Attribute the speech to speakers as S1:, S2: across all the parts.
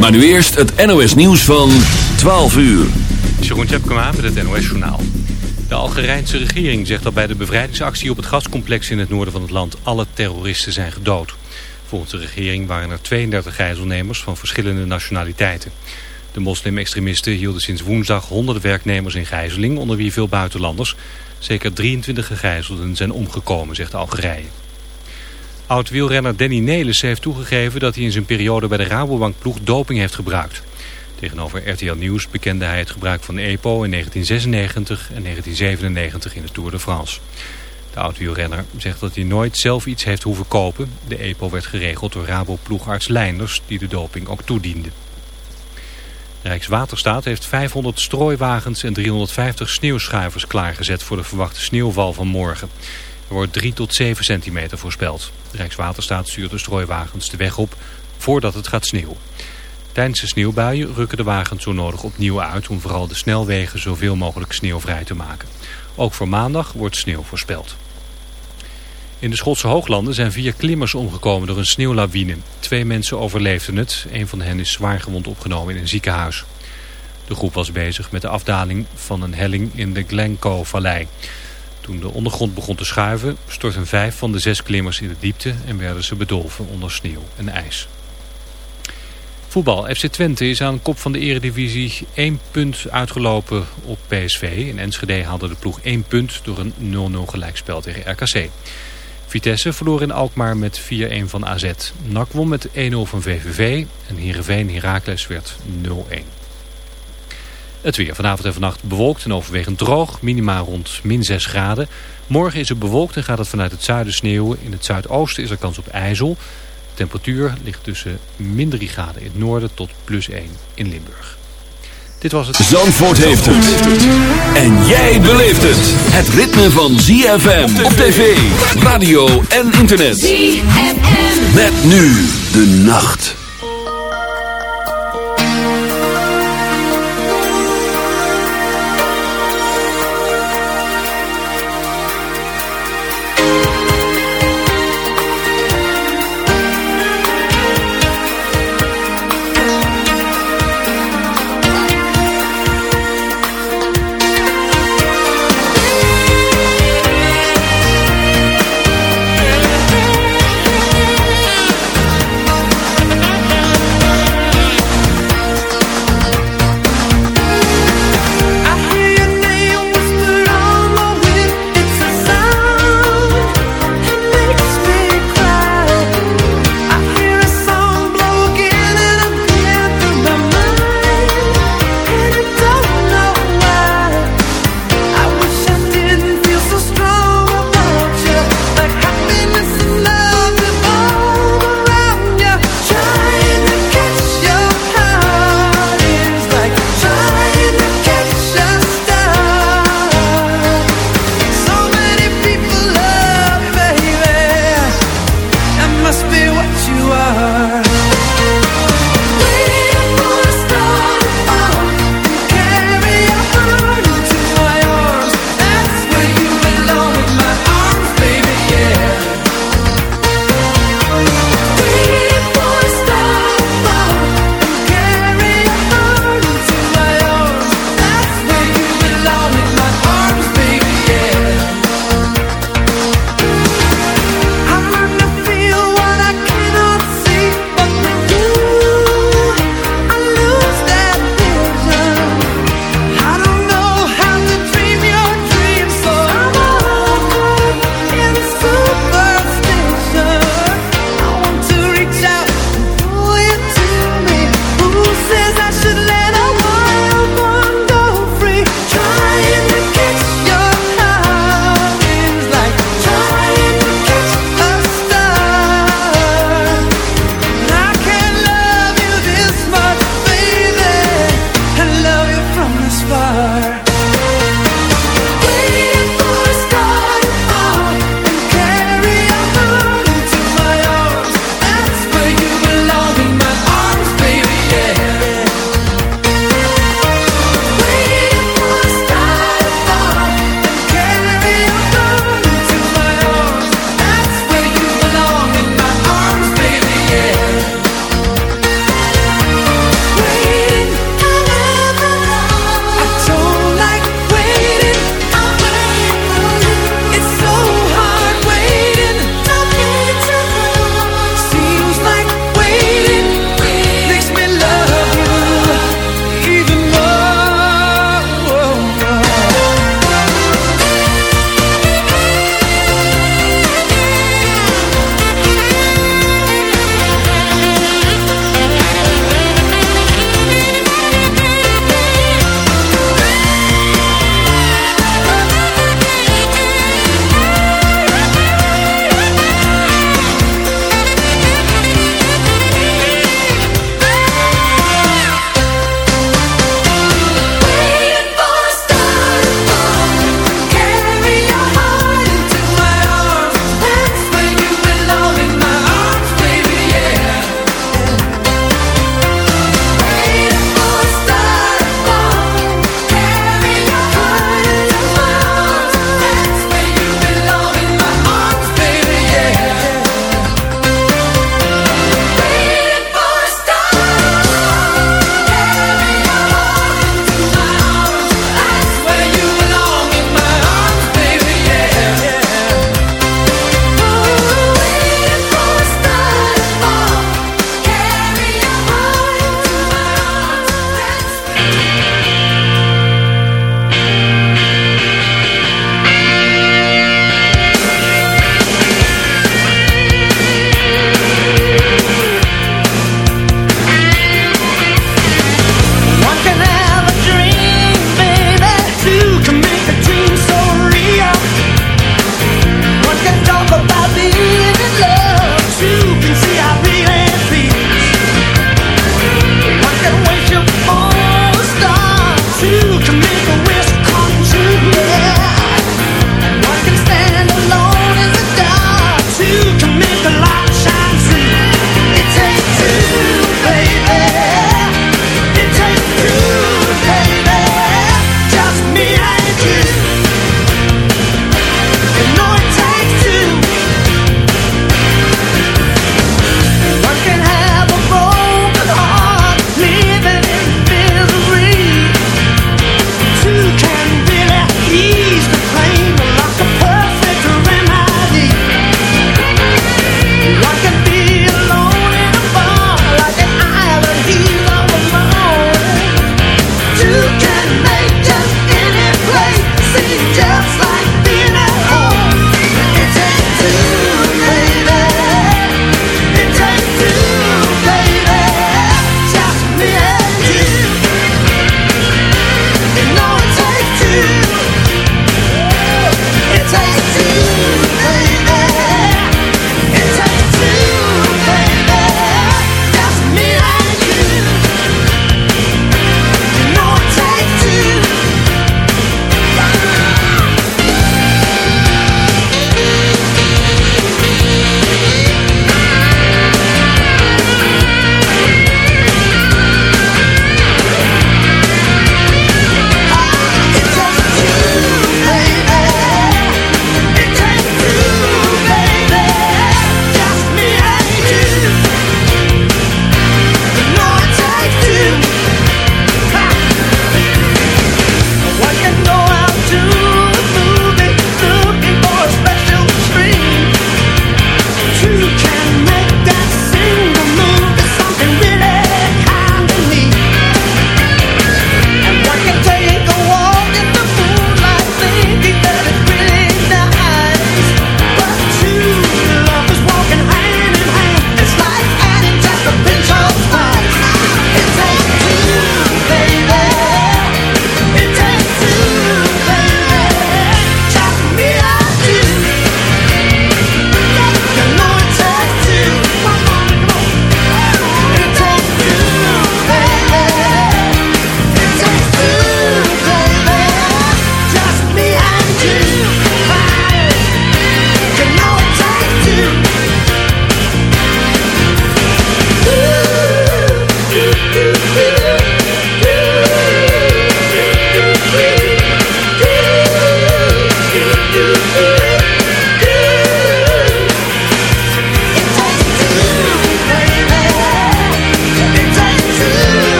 S1: Maar nu eerst het NOS nieuws van 12 uur.
S2: Jeroen Tjepkema met het NOS Journaal. De Algerijnse regering zegt dat bij de bevrijdingsactie op het gascomplex in het noorden van het land alle terroristen zijn gedood. Volgens de regering waren er 32 gijzelnemers van verschillende nationaliteiten. De moslim-extremisten hielden sinds woensdag honderden werknemers in gijzeling, onder wie veel buitenlanders. Zeker 23 gegijzelden zijn omgekomen, zegt Algerije. Oud-wielrenner Danny Nelis heeft toegegeven dat hij in zijn periode bij de Rabobank-ploeg doping heeft gebruikt. Tegenover RTL Nieuws bekende hij het gebruik van EPO in 1996 en 1997 in de Tour de France. De oud-wielrenner zegt dat hij nooit zelf iets heeft hoeven kopen. De EPO werd geregeld door Rabo-ploegarts Leinders die de doping ook toediende. Rijkswaterstaat heeft 500 strooiwagens en 350 sneeuwschuivers klaargezet voor de verwachte sneeuwval van morgen. Er wordt 3 tot 7 centimeter voorspeld. Rijkswaterstaat stuurt de strooiwagens de weg op voordat het gaat sneeuwen. Tijdens de sneeuwbuien rukken de wagens zo nodig opnieuw uit om vooral de snelwegen zoveel mogelijk sneeuwvrij te maken. Ook voor maandag wordt sneeuw voorspeld. In de Schotse hooglanden zijn vier klimmers omgekomen door een sneeuwlawine. Twee mensen overleefden het. Een van hen is zwaargewond opgenomen in een ziekenhuis. De groep was bezig met de afdaling van een helling in de Glencoe-vallei. Toen de ondergrond begon te schuiven, stortten vijf van de zes klimmers in de diepte en werden ze bedolven onder sneeuw en ijs. Voetbal. FC Twente is aan kop van de eredivisie één punt uitgelopen op PSV. In Enschede haalde de ploeg één punt door een 0-0 gelijkspel tegen RKC. Vitesse verloor in Alkmaar met 4-1 van AZ. NAC won met 1-0 van VVV en Heerenveen Heracles werd 0-1. Het weer vanavond en vannacht bewolkt en overwegend droog. Minima rond min 6 graden. Morgen is het bewolkt en gaat het vanuit het zuiden sneeuwen. In het zuidoosten is er kans op ijzel. De temperatuur ligt tussen min 3 graden in het noorden tot plus 1 in Limburg. Dit was het.
S1: Zandvoort heeft het. En jij beleeft het. Het ritme van ZFM op tv, radio en internet. ZFM. Met nu de nacht.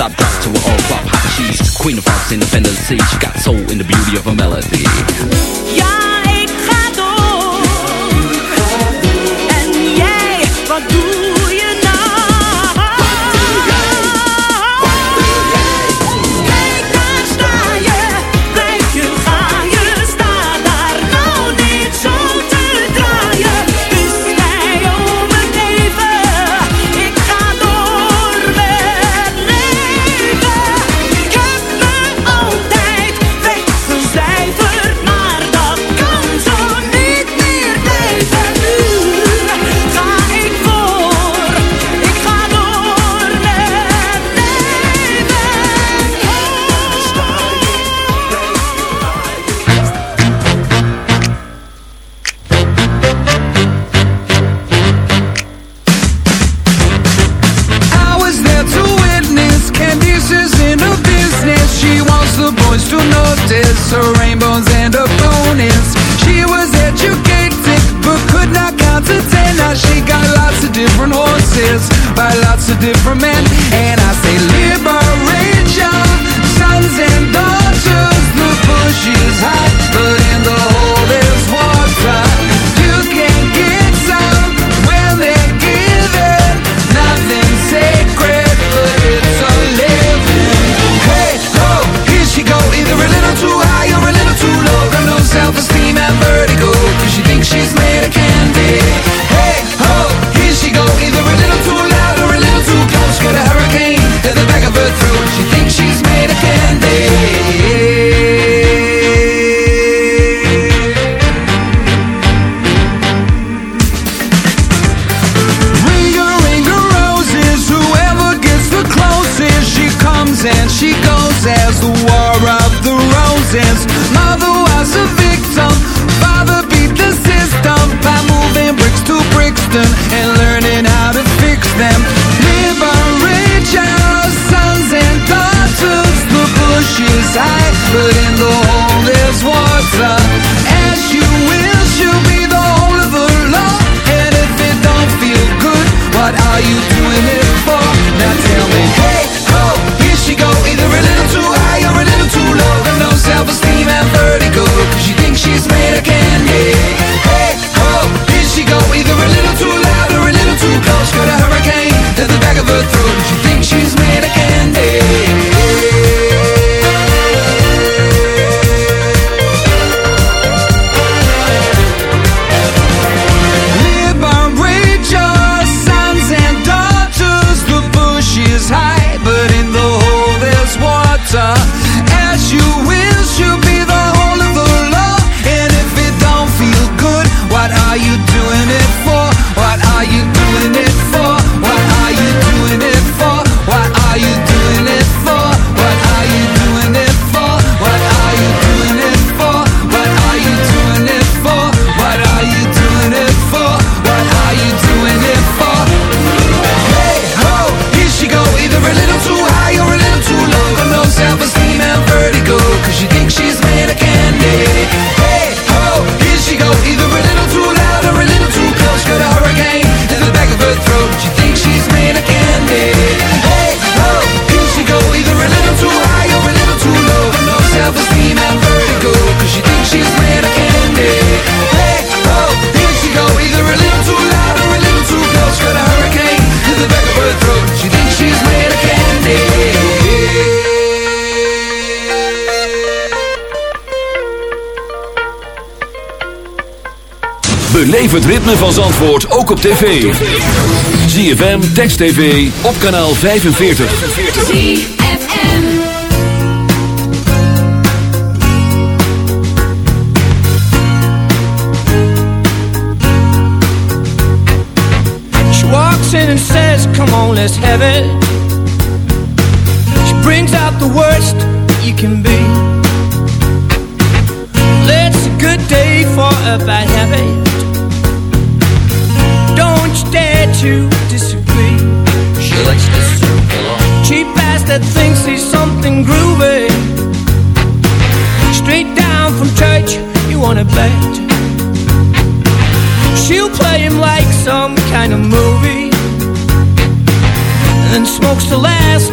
S3: stop drop to an all flop hot cheese. Queen of hearts, independent sea. She got soul in the beauty of a melody.
S4: Yeah. Het
S1: ritme van Zandvoort ook op tv. ZFM, Text TV, op kanaal 45.
S5: ZFM.
S6: She walks in and says, Come on, let's have it.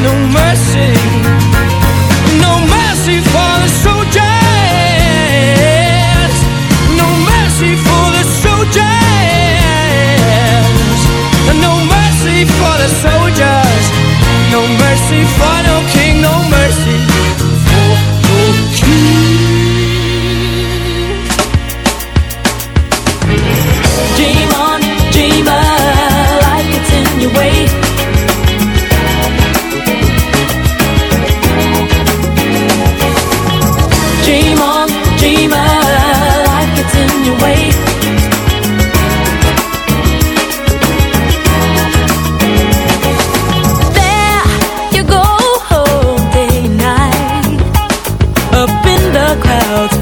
S6: no mercy, no mercy for the soldiers, no mercy for the soldiers, no mercy for the soldiers, no mercy for
S5: in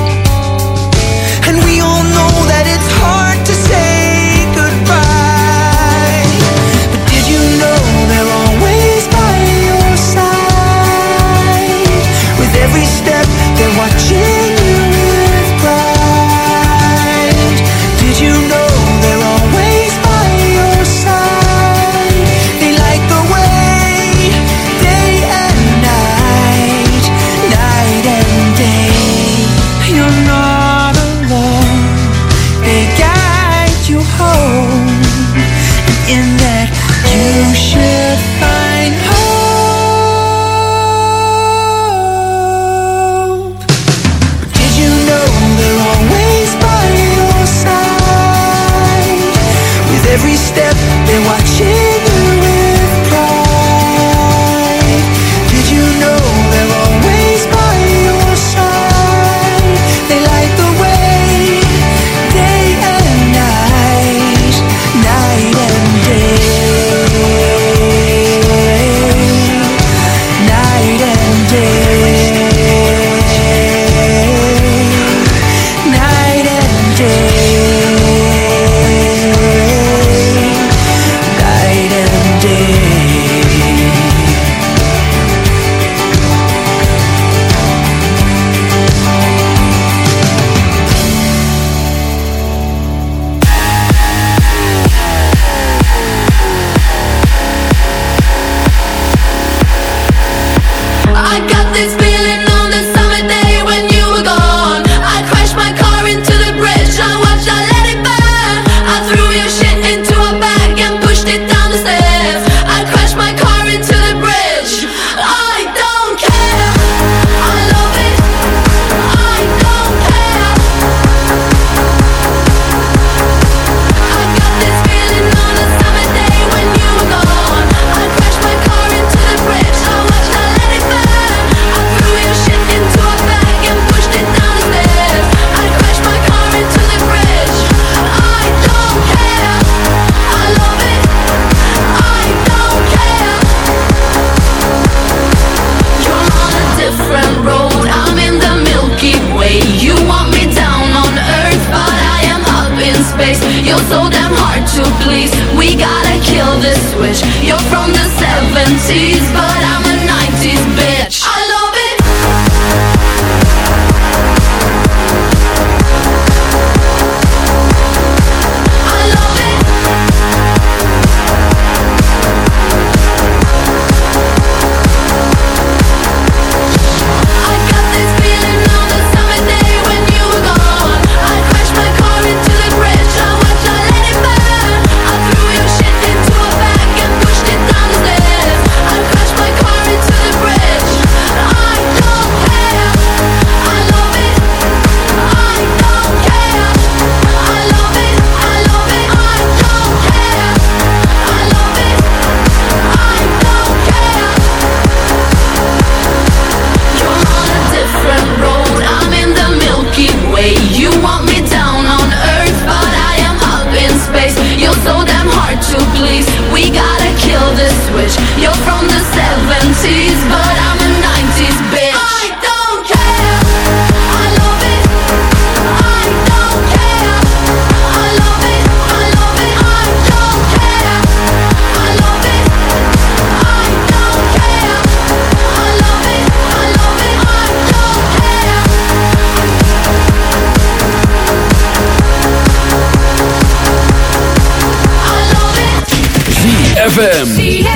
S7: ZFM.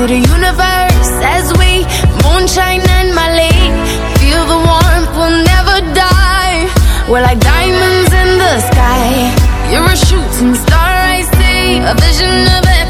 S8: to
S7: the universe as we moonshine and Mali. Feel the warmth, we'll never die. We're like diamonds in the sky. You're a shooting star, I see. A vision of it